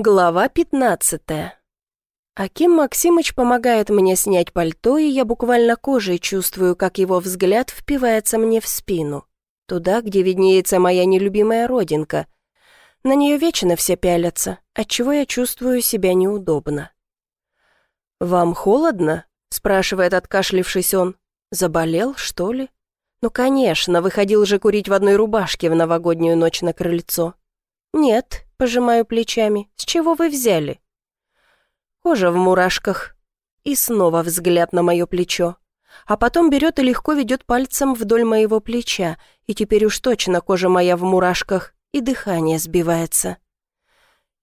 Глава 15 Аким Максимыч помогает мне снять пальто, и я буквально кожей чувствую, как его взгляд впивается мне в спину. Туда, где виднеется моя нелюбимая родинка. На нее вечно все пялятся, отчего я чувствую себя неудобно. «Вам холодно?» — спрашивает, откашлившись он. «Заболел, что ли?» «Ну, конечно, выходил же курить в одной рубашке в новогоднюю ночь на крыльцо». «Нет», — пожимаю плечами, — «с чего вы взяли?» Кожа в мурашках. И снова взгляд на мое плечо. А потом берет и легко ведет пальцем вдоль моего плеча, и теперь уж точно кожа моя в мурашках, и дыхание сбивается.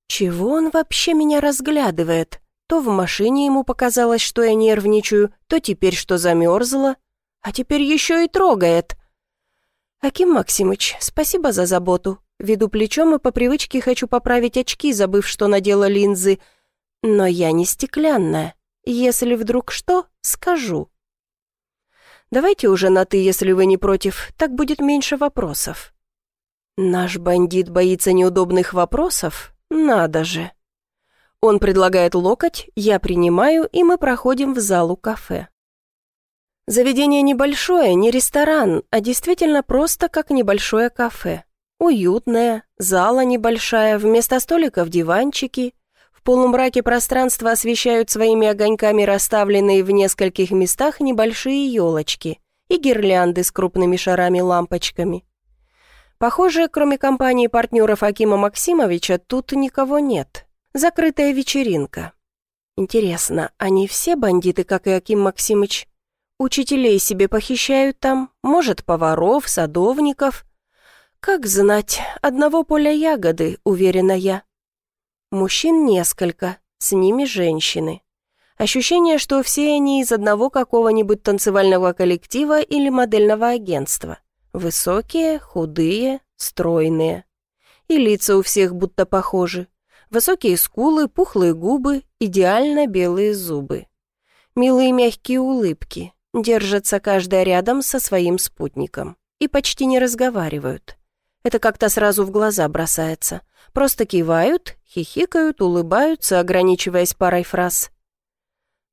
Чего он вообще меня разглядывает? То в машине ему показалось, что я нервничаю, то теперь, что замерзла, а теперь еще и трогает. «Аким Максимыч, спасибо за заботу», Веду плечом и по привычке хочу поправить очки, забыв, что надела линзы. Но я не стеклянная. Если вдруг что, скажу. Давайте уже на «ты», если вы не против, так будет меньше вопросов. Наш бандит боится неудобных вопросов? Надо же. Он предлагает локоть, я принимаю, и мы проходим в залу кафе. Заведение небольшое, не ресторан, а действительно просто как небольшое кафе. Уютная, зала небольшая, вместо столиков диванчики. В полумраке пространства освещают своими огоньками расставленные в нескольких местах небольшие елочки и гирлянды с крупными шарами-лампочками. Похоже, кроме компании партнеров Акима Максимовича, тут никого нет. Закрытая вечеринка. Интересно, они все бандиты, как и Аким Максимыч? Учителей себе похищают там, может, поваров, садовников – «Как знать, одного поля ягоды», — уверена я. Мужчин несколько, с ними женщины. Ощущение, что все они из одного какого-нибудь танцевального коллектива или модельного агентства. Высокие, худые, стройные. И лица у всех будто похожи. Высокие скулы, пухлые губы, идеально белые зубы. Милые мягкие улыбки. Держатся каждая рядом со своим спутником. И почти не разговаривают. Это как-то сразу в глаза бросается. Просто кивают, хихикают, улыбаются, ограничиваясь парой фраз.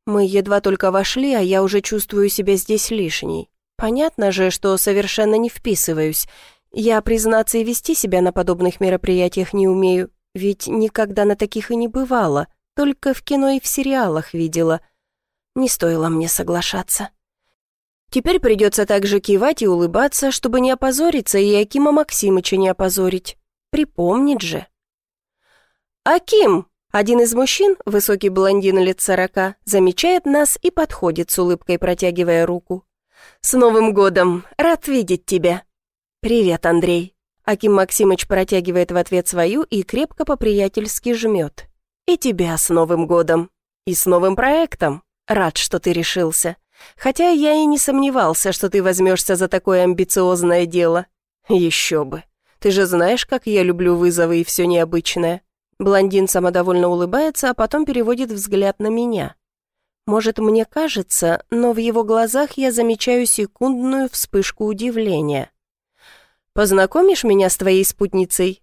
Мы едва только вошли, а я уже чувствую себя здесь лишней. Понятно же, что совершенно не вписываюсь. Я, признаться, и вести себя на подобных мероприятиях не умею, ведь никогда на таких и не бывало, только в кино и в сериалах видела. Не стоило мне соглашаться. Теперь придется также кивать и улыбаться, чтобы не опозориться и Акима Максимыча не опозорить. Припомнит же. «Аким!» Один из мужчин, высокий блондин лет сорока, замечает нас и подходит с улыбкой, протягивая руку. «С Новым годом! Рад видеть тебя!» «Привет, Андрей!» Аким Максимыч протягивает в ответ свою и крепко по-приятельски жмет. «И тебя с Новым годом! И с новым проектом! Рад, что ты решился!» Хотя я и не сомневался, что ты возьмешься за такое амбициозное дело. Еще бы. Ты же знаешь, как я люблю вызовы и все необычное. Блондин самодовольно улыбается, а потом переводит взгляд на меня. Может, мне кажется, но в его глазах я замечаю секундную вспышку удивления. «Познакомишь меня с твоей спутницей?»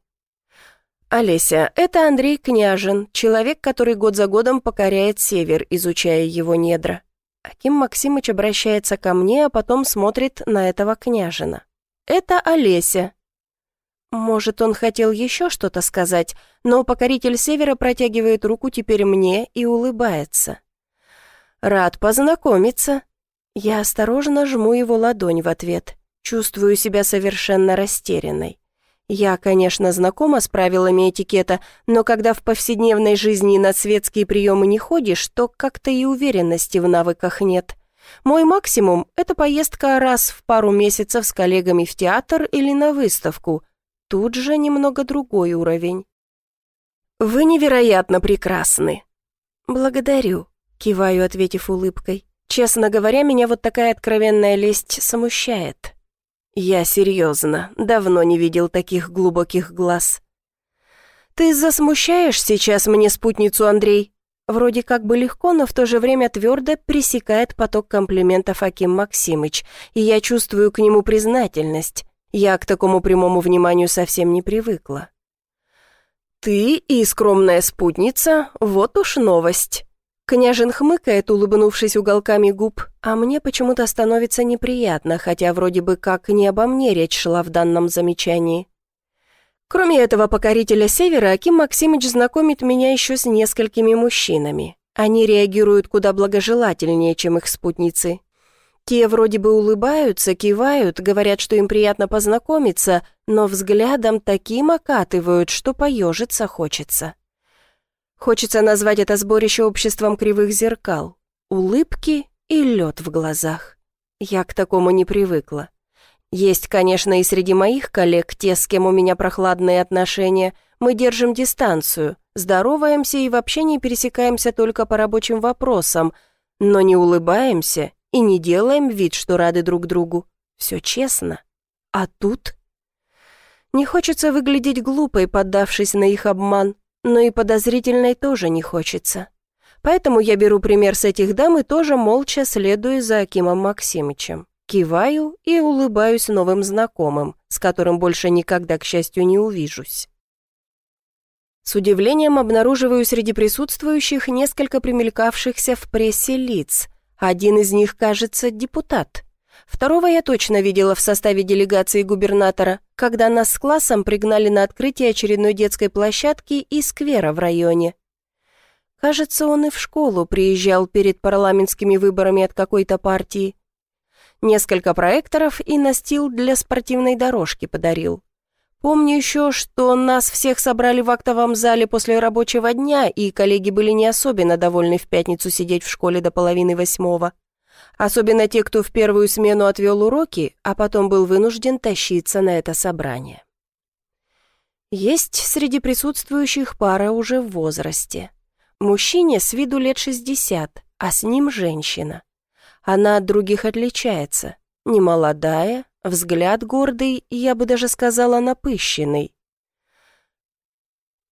«Олеся, это Андрей Княжин, человек, который год за годом покоряет север, изучая его недра. Аким Максимыч обращается ко мне, а потом смотрит на этого княжина. «Это Олеся». Может, он хотел еще что-то сказать, но покоритель Севера протягивает руку теперь мне и улыбается. «Рад познакомиться». Я осторожно жму его ладонь в ответ. Чувствую себя совершенно растерянной. Я, конечно, знакома с правилами этикета, но когда в повседневной жизни на светские приемы не ходишь, то как-то и уверенности в навыках нет. Мой максимум – это поездка раз в пару месяцев с коллегами в театр или на выставку. Тут же немного другой уровень. «Вы невероятно прекрасны». «Благодарю», – киваю, ответив улыбкой. «Честно говоря, меня вот такая откровенная лесть смущает». «Я серьезно, давно не видел таких глубоких глаз». «Ты засмущаешь сейчас мне спутницу, Андрей?» Вроде как бы легко, но в то же время твердо пресекает поток комплиментов Аким Максимыч, и я чувствую к нему признательность. Я к такому прямому вниманию совсем не привыкла. «Ты и скромная спутница, вот уж новость». Княжин хмыкает, улыбнувшись уголками губ, а мне почему-то становится неприятно, хотя вроде бы как не обо мне речь шла в данном замечании. Кроме этого покорителя Севера, Аким Максимыч знакомит меня еще с несколькими мужчинами. Они реагируют куда благожелательнее, чем их спутницы. Те вроде бы улыбаются, кивают, говорят, что им приятно познакомиться, но взглядом таким окатывают, что поежиться хочется. Хочется назвать это сборище обществом кривых зеркал. Улыбки и лед в глазах. Я к такому не привыкла. Есть, конечно, и среди моих коллег те, с кем у меня прохладные отношения. Мы держим дистанцию, здороваемся и вообще не пересекаемся только по рабочим вопросам, но не улыбаемся и не делаем вид, что рады друг другу. Все честно. А тут... Не хочется выглядеть глупой, поддавшись на их обман, но и подозрительной тоже не хочется. Поэтому я беру пример с этих дам и тоже молча следую за Акимом Максимычем. Киваю и улыбаюсь новым знакомым, с которым больше никогда, к счастью, не увижусь. С удивлением обнаруживаю среди присутствующих несколько примелькавшихся в прессе лиц. Один из них, кажется, депутат. Второго я точно видела в составе делегации губернатора, когда нас с классом пригнали на открытие очередной детской площадки и сквера в районе. Кажется, он и в школу приезжал перед парламентскими выборами от какой-то партии несколько проекторов и настил для спортивной дорожки подарил. Помню еще, что нас всех собрали в актовом зале после рабочего дня, и коллеги были не особенно довольны в пятницу сидеть в школе до половины восьмого. Особенно те, кто в первую смену отвел уроки, а потом был вынужден тащиться на это собрание. Есть среди присутствующих пара уже в возрасте. Мужчине с виду лет 60, а с ним женщина. Она от других отличается. Немолодая, взгляд гордый, я бы даже сказала напыщенный.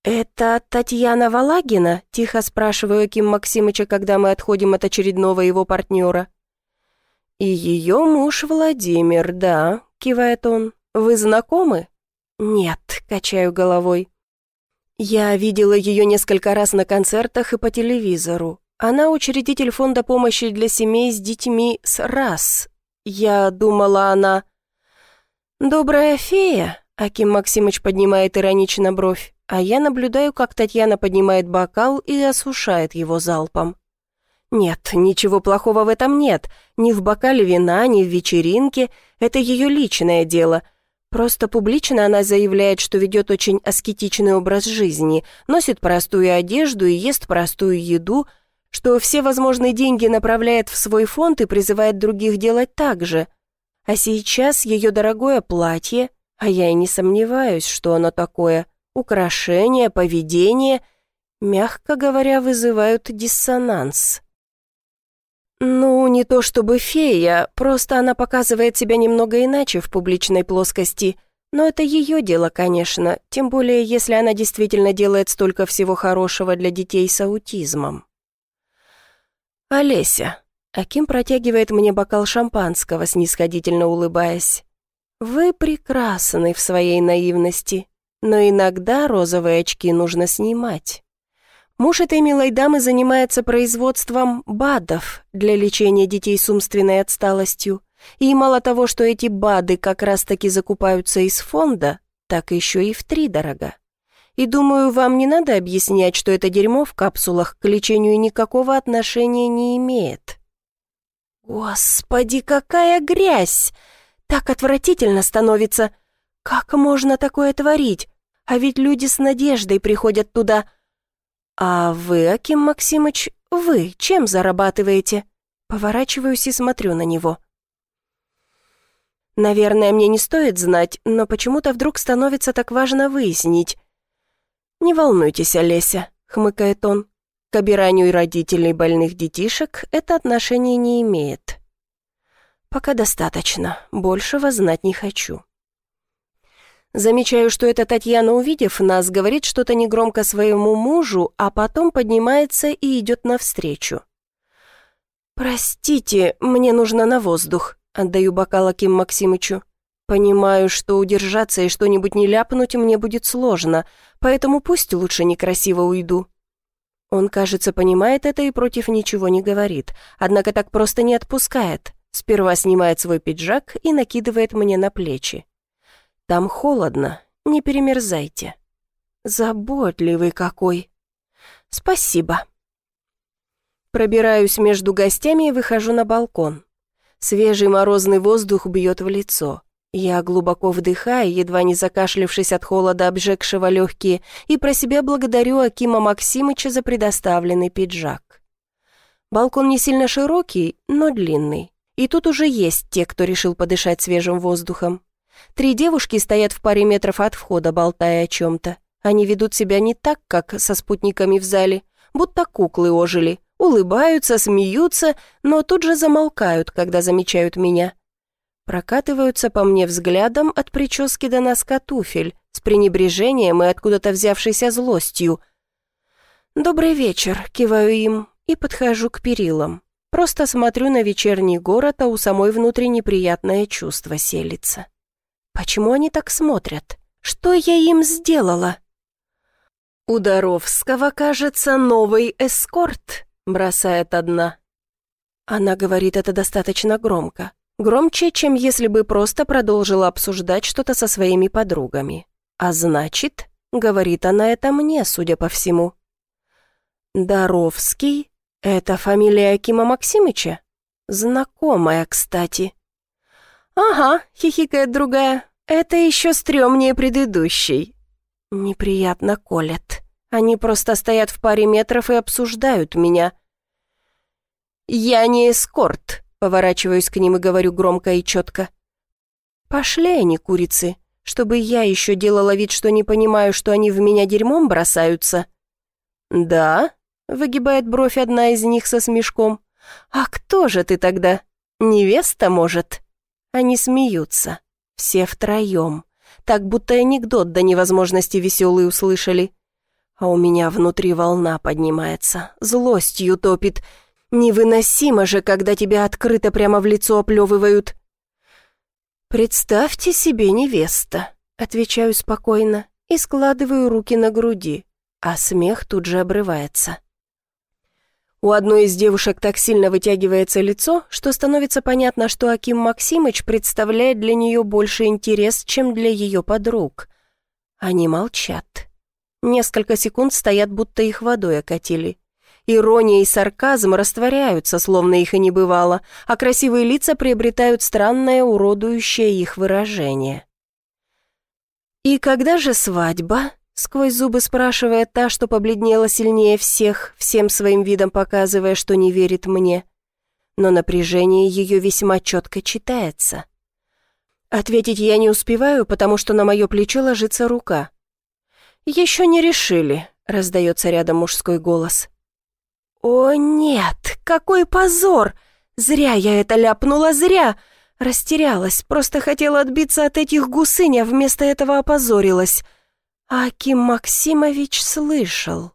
«Это Татьяна Валагина?» – тихо спрашиваю Ким Максимыча, когда мы отходим от очередного его партнера. «И ее муж Владимир, да», – кивает он. «Вы знакомы?» «Нет», – качаю головой. «Я видела ее несколько раз на концертах и по телевизору. Она учредитель фонда помощи для семей с детьми с РАС. Я думала, она... «Добрая фея», — Аким Максимыч поднимает иронично бровь, а я наблюдаю, как Татьяна поднимает бокал и осушает его залпом. Нет, ничего плохого в этом нет. Ни в бокале вина, ни в вечеринке. Это ее личное дело. Просто публично она заявляет, что ведет очень аскетичный образ жизни, носит простую одежду и ест простую еду, что все возможные деньги направляет в свой фонд и призывает других делать так же. А сейчас ее дорогое платье, а я и не сомневаюсь, что оно такое, украшение, поведение, мягко говоря, вызывают диссонанс. Ну, не то чтобы фея, просто она показывает себя немного иначе в публичной плоскости, но это ее дело, конечно, тем более, если она действительно делает столько всего хорошего для детей с аутизмом. «Олеся». Аким протягивает мне бокал шампанского, снисходительно улыбаясь. «Вы прекрасны в своей наивности, но иногда розовые очки нужно снимать». Муж этой милой дамы занимается производством БАДов для лечения детей с умственной отсталостью. И мало того, что эти БАДы как раз-таки закупаются из фонда, так еще и втридорога. И думаю, вам не надо объяснять, что это дерьмо в капсулах к лечению никакого отношения не имеет. Господи, какая грязь! Так отвратительно становится. Как можно такое творить? А ведь люди с надеждой приходят туда. А вы, Аким Максимыч, вы чем зарабатываете? Поворачиваюсь и смотрю на него. Наверное, мне не стоит знать, но почему-то вдруг становится так важно выяснить. «Не волнуйтесь, Олеся», — хмыкает он. «К обиранию родителей больных детишек это отношение не имеет». «Пока достаточно, большего знать не хочу». Замечаю, что эта Татьяна, увидев нас, говорит что-то негромко своему мужу, а потом поднимается и идет навстречу. «Простите, мне нужно на воздух», — отдаю бокал Аким Максимычу. Понимаю, что удержаться и что-нибудь не ляпнуть мне будет сложно, поэтому пусть лучше некрасиво уйду. Он, кажется, понимает это и против ничего не говорит, однако так просто не отпускает. Сперва снимает свой пиджак и накидывает мне на плечи. Там холодно, не перемерзайте. Заботливый какой. Спасибо. Пробираюсь между гостями и выхожу на балкон. Свежий морозный воздух бьет в лицо. Я глубоко вдыхаю, едва не закашлившись от холода, обжегшего легкие, и про себя благодарю Акима Максимыча за предоставленный пиджак. Балкон не сильно широкий, но длинный. И тут уже есть те, кто решил подышать свежим воздухом. Три девушки стоят в паре метров от входа, болтая о чем-то. Они ведут себя не так, как со спутниками в зале, будто куклы ожили, улыбаются, смеются, но тут же замолкают, когда замечают меня. Прокатываются по мне взглядом от прически до носка туфель, с пренебрежением и откуда-то взявшейся злостью. «Добрый вечер», — киваю им и подхожу к перилам. Просто смотрю на вечерний город, а у самой внутри неприятное чувство селится. Почему они так смотрят? Что я им сделала? «У Доровского, кажется, новый эскорт», — бросает одна. Она говорит это достаточно громко. Громче, чем если бы просто продолжила обсуждать что-то со своими подругами. А значит, говорит она это мне, судя по всему. «Доровский? Это фамилия Акима Максимыча? Знакомая, кстати». «Ага», — хихикает другая, — «это еще стрёмнее предыдущей». Неприятно колят. Они просто стоят в паре метров и обсуждают меня. «Я не эскорт», — поворачиваюсь к ним и говорю громко и четко. «Пошли они, курицы, чтобы я еще делала вид, что не понимаю, что они в меня дерьмом бросаются». «Да?» — выгибает бровь одна из них со смешком. «А кто же ты тогда? Невеста, может?» Они смеются. Все втроем. Так, будто анекдот до невозможности веселый услышали. А у меня внутри волна поднимается, злостью топит. Невыносимо же, когда тебя открыто прямо в лицо оплевывают. «Представьте себе невеста», — отвечаю спокойно и складываю руки на груди, а смех тут же обрывается. У одной из девушек так сильно вытягивается лицо, что становится понятно, что Аким Максимыч представляет для нее больше интерес, чем для ее подруг. Они молчат. Несколько секунд стоят, будто их водой окатили. Ирония и сарказм растворяются, словно их и не бывало, а красивые лица приобретают странное, уродующее их выражение. «И когда же свадьба?» Сквозь зубы спрашивает та, что побледнела сильнее всех, всем своим видом показывая, что не верит мне. Но напряжение ее весьма четко читается. Ответить я не успеваю, потому что на мое плечо ложится рука. «Еще не решили», — раздается рядом мужской голос. «О нет, какой позор! Зря я это ляпнула, зря!» Растерялась, просто хотела отбиться от этих гусынь, а вместо этого опозорилась. Аким Максимович слышал.